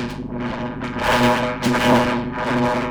Thank you.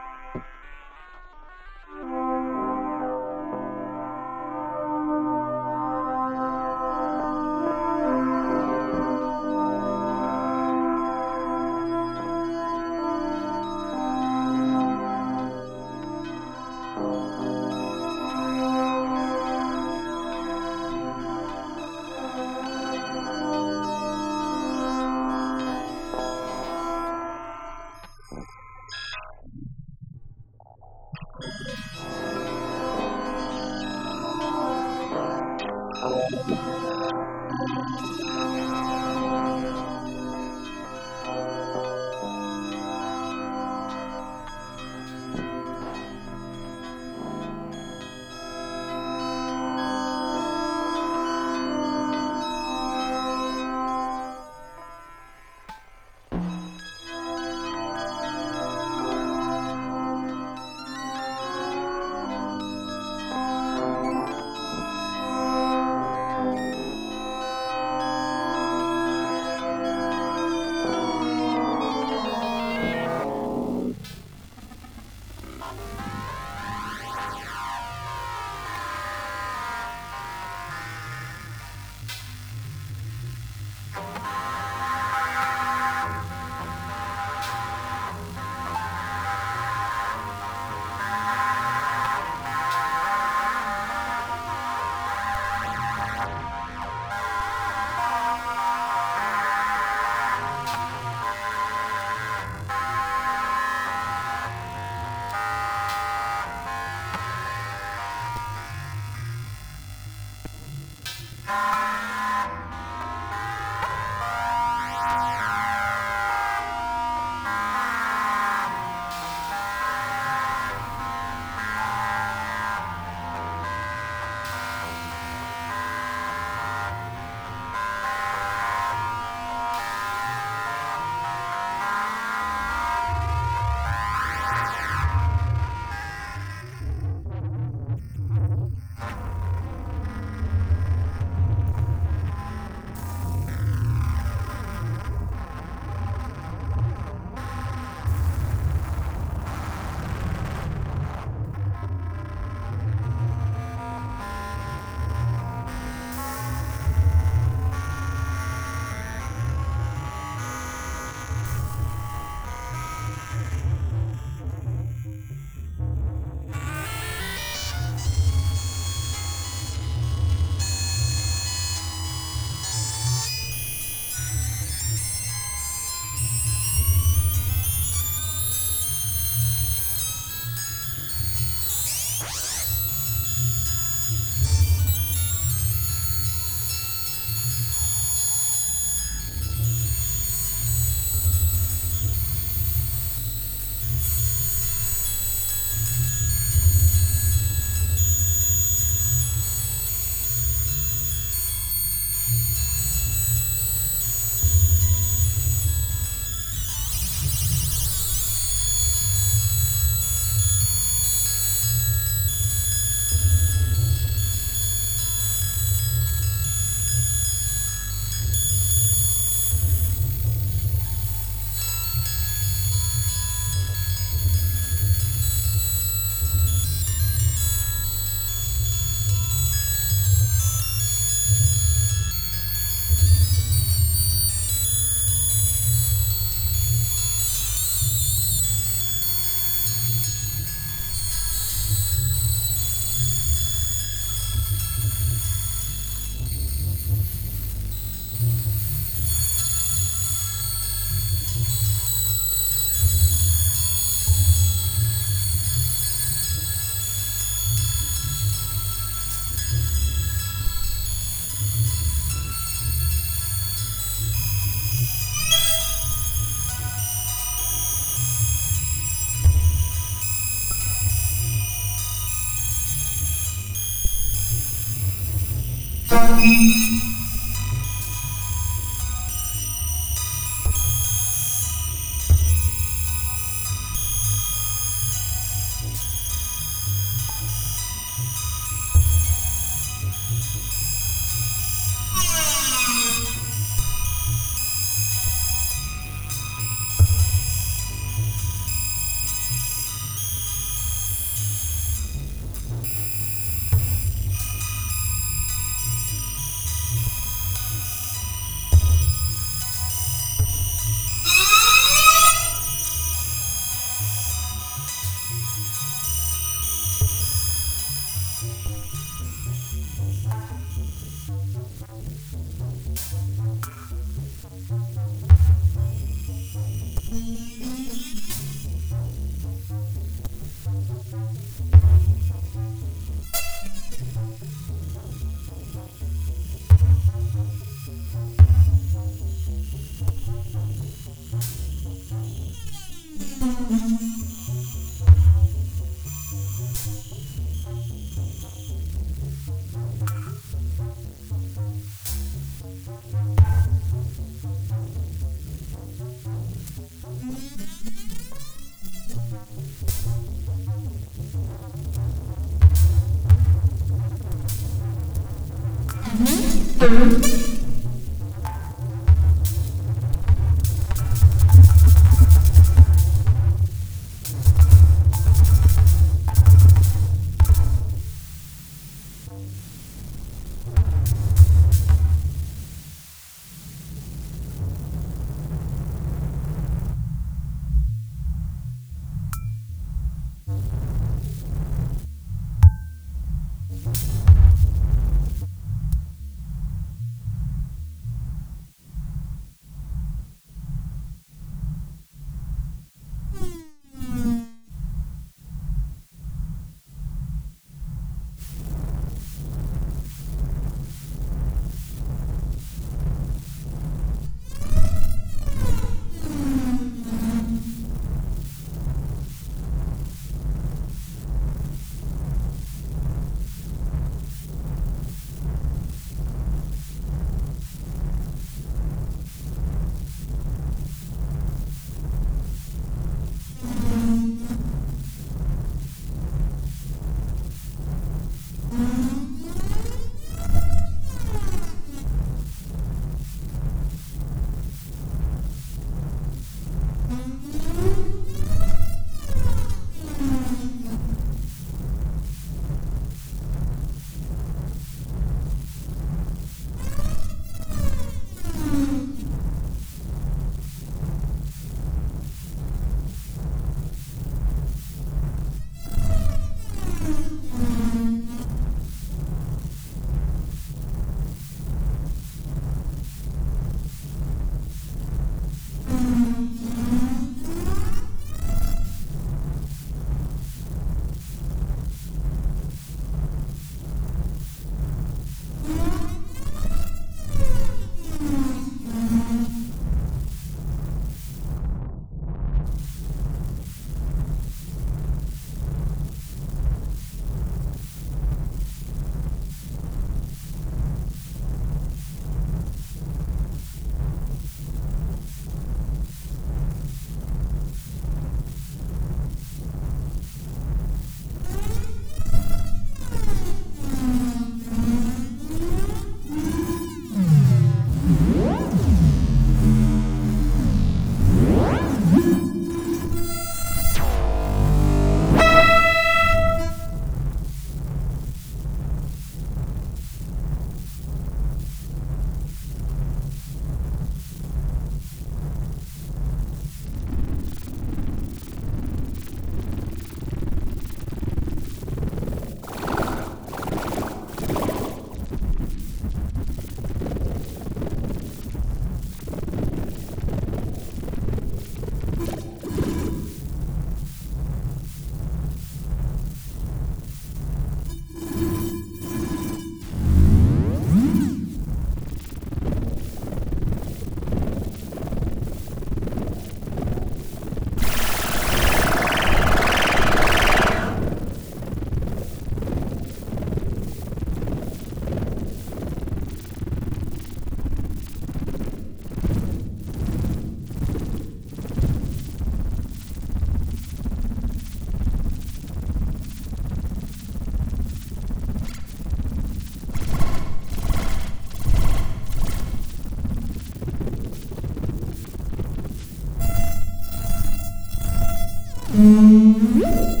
Mm-hmm.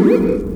Uhum.